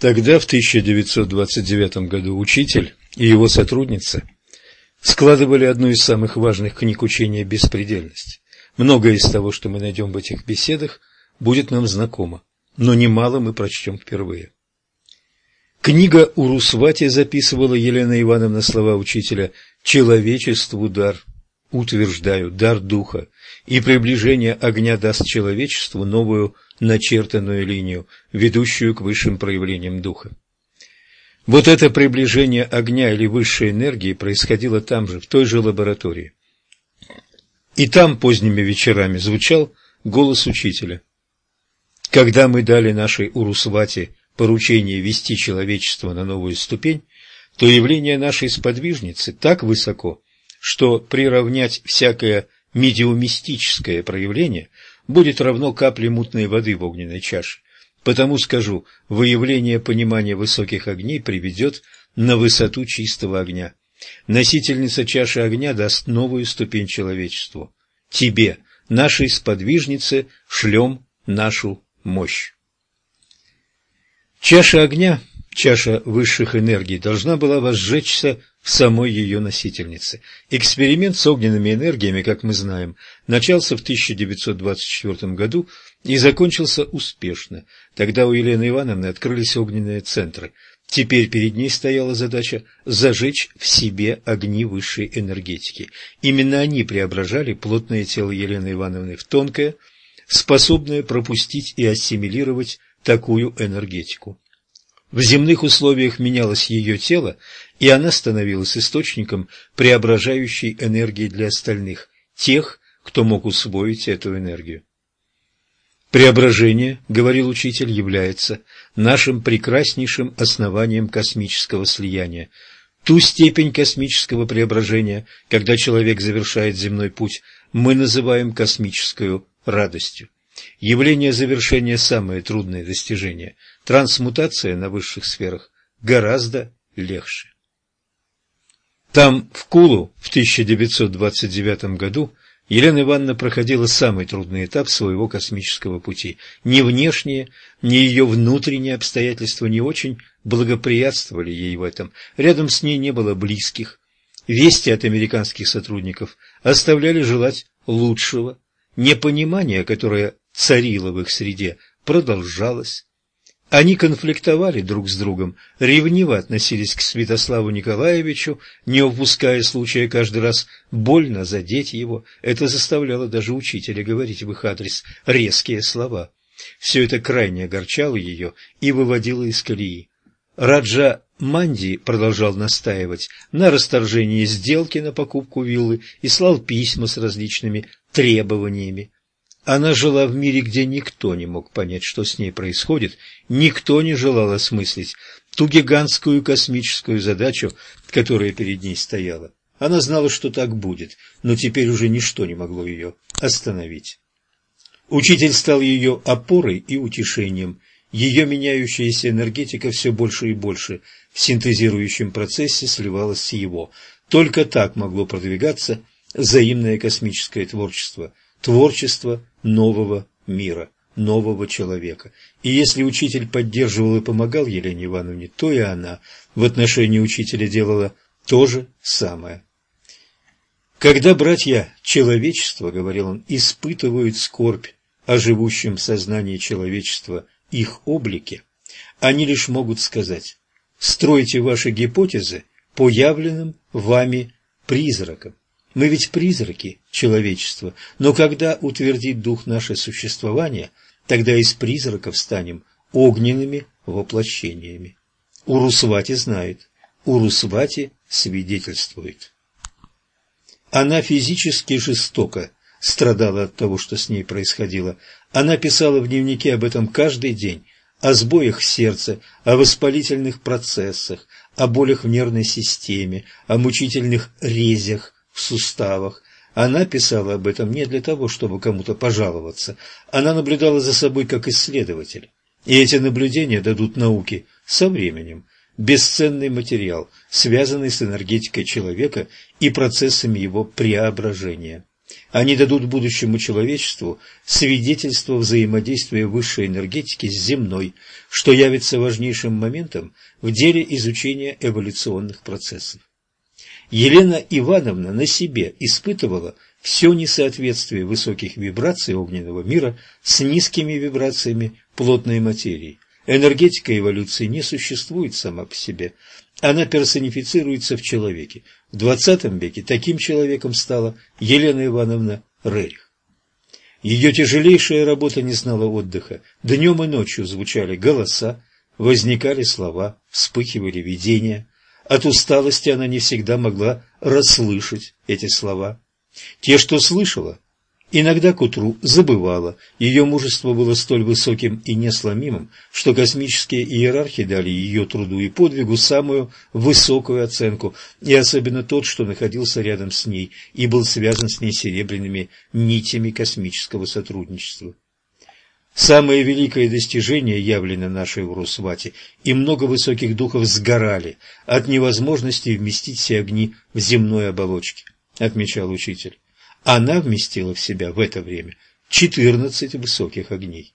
Тогда, в 1929 году, учитель и его сотрудница складывали одну из самых важных книг учения «Беспредельность». Многое из того, что мы найдем в этих беседах, будет нам знакомо, но немало мы прочтем впервые. Книга Урусвати записывала Елена Ивановна слова учителя «Человечеству дар, утверждаю, дар духа, и приближение огня даст человечеству новую начертанную линию, ведущую к высшим проявлениям духа. Вот это приближение огня или высшей энергии происходило там же, в той же лаборатории. И там поздними вечерами звучал голос учителя. Когда мы дали нашей Урусвате поручение вести человечество на новую ступень, то явление нашей сподвижницы так высоко, что приравнять всякое медиумистическое проявление будет равно капле мутной воды в огненной чаше. Потому скажу, выявление понимания высоких огней приведет на высоту чистого огня. Носительница чаши огня даст новую ступень человечеству. Тебе, нашей сподвижнице, шлем нашу мощь. Чаша огня, чаша высших энергий, должна была возжечься в самой ее носительнице. Эксперимент с огненными энергиями, как мы знаем, начался в 1924 году и закончился успешно. Тогда у Елены Ивановны открылись огненные центры. Теперь перед ней стояла задача зажечь в себе огни высшей энергетики. Именно они преображали плотное тело Елены Ивановны в тонкое, способное пропустить и ассимилировать такую энергетику. В земных условиях менялось ее тело, и она становилась источником преображающей энергии для остальных, тех, кто мог усвоить эту энергию. Преображение, говорил учитель, является нашим прекраснейшим основанием космического слияния. Ту степень космического преображения, когда человек завершает земной путь, мы называем космическую радостью. Явление завершения – самое трудное достижение. Трансмутация на высших сферах гораздо легче. Там, в Кулу, в 1929 году, Елена Ивановна проходила самый трудный этап своего космического пути. Ни внешние, ни ее внутренние обстоятельства не очень благоприятствовали ей в этом. Рядом с ней не было близких. Вести от американских сотрудников оставляли желать лучшего. Непонимание, которое царило в их среде, продолжалось. Они конфликтовали друг с другом, ревниво относились к Святославу Николаевичу, не упуская случая каждый раз больно задеть его. Это заставляло даже учителя говорить в их адрес резкие слова. Все это крайне огорчало ее и выводило из колеи. Раджа Манди продолжал настаивать на расторжении сделки на покупку виллы и слал письма с различными требованиями. Она жила в мире, где никто не мог понять, что с ней происходит, никто не желал осмыслить ту гигантскую космическую задачу, которая перед ней стояла. Она знала, что так будет, но теперь уже ничто не могло ее остановить. Учитель стал ее опорой и утешением. Ее меняющаяся энергетика все больше и больше в синтезирующем процессе сливалась с его. Только так могло продвигаться взаимное космическое творчество – творчество нового мира, нового человека. И если учитель поддерживал и помогал Елене Ивановне, то и она в отношении учителя делала то же самое. Когда братья человечества, говорил он, испытывают скорбь о живущем сознании человечества их облике, они лишь могут сказать «стройте ваши гипотезы по явленным вами призракам». Мы ведь призраки человечества, но когда утвердит дух наше существование, тогда из призраков станем огненными воплощениями. Урусвати знает, Урусвати свидетельствует. Она физически жестоко страдала от того, что с ней происходило. Она писала в дневнике об этом каждый день, о сбоях сердца, о воспалительных процессах, о болях в нервной системе, о мучительных резях, в суставах. Она писала об этом не для того, чтобы кому-то пожаловаться. Она наблюдала за собой как исследователь. И эти наблюдения дадут науке со временем бесценный материал, связанный с энергетикой человека и процессами его преображения. Они дадут будущему человечеству свидетельство взаимодействия высшей энергетики с земной, что явится важнейшим моментом в деле изучения эволюционных процессов. Елена Ивановна на себе испытывала все несоответствие высоких вибраций огненного мира с низкими вибрациями плотной материи. Энергетика эволюции не существует сама по себе, она персонифицируется в человеке. В XX веке таким человеком стала Елена Ивановна Рерих. Ее тяжелейшая работа не знала отдыха. Днем и ночью звучали голоса, возникали слова, вспыхивали видения. От усталости она не всегда могла расслышать эти слова. Те, что слышала, иногда к утру забывала. Ее мужество было столь высоким и несломимым, что космические иерархи дали ее труду и подвигу самую высокую оценку, и особенно тот, что находился рядом с ней и был связан с ней серебряными нитями космического сотрудничества. Самое великое достижение явлено нашей Урусвати, и много высоких духов сгорали от невозможности вместить все огни в земной оболочке отмечал учитель. Она вместила в себя в это время четырнадцать высоких огней.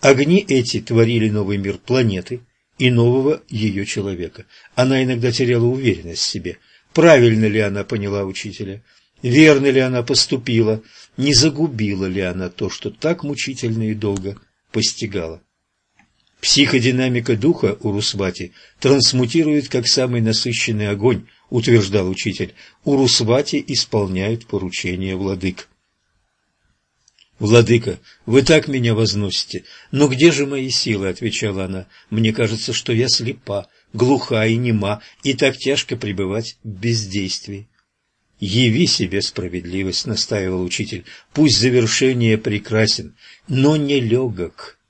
Огни эти творили новый мир планеты и нового ее человека. Она иногда теряла уверенность в себе. Правильно ли она поняла учителя? Верно ли она поступила? Не загубила ли она то, что так мучительно и долго постигала? Психодинамика духа у Русвати трансмутирует как самый насыщенный огонь, утверждал учитель. У Русвати исполняют поручения владык. «Владыка, вы так меня возносите. Но где же мои силы?» — отвечала она. «Мне кажется, что я слепа, глуха и нема, и так тяжко пребывать в бездействии». «Яви себе справедливость», — настаивал учитель. «Пусть завершение прекрасен, но не легок».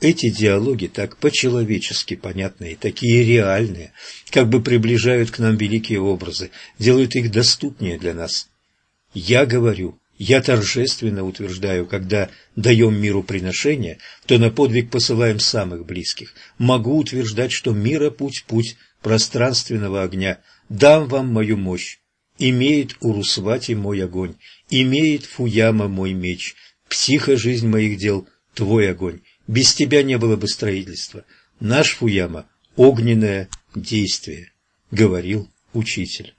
Эти диалоги так по-человечески понятные, такие реальные, как бы приближают к нам великие образы, делают их доступнее для нас. Я говорю, я торжественно утверждаю, когда даем миру приношение, то на подвиг посылаем самых близких. Могу утверждать, что мира путь – путь пространственного огня. Дам вам мою мощь. Имеет Урусвати мой огонь, имеет Фуяма мой меч, психа жизнь моих дел – твой огонь. Без тебя не было бы строительства. Наш Фуяма – огненное действие, говорил учитель.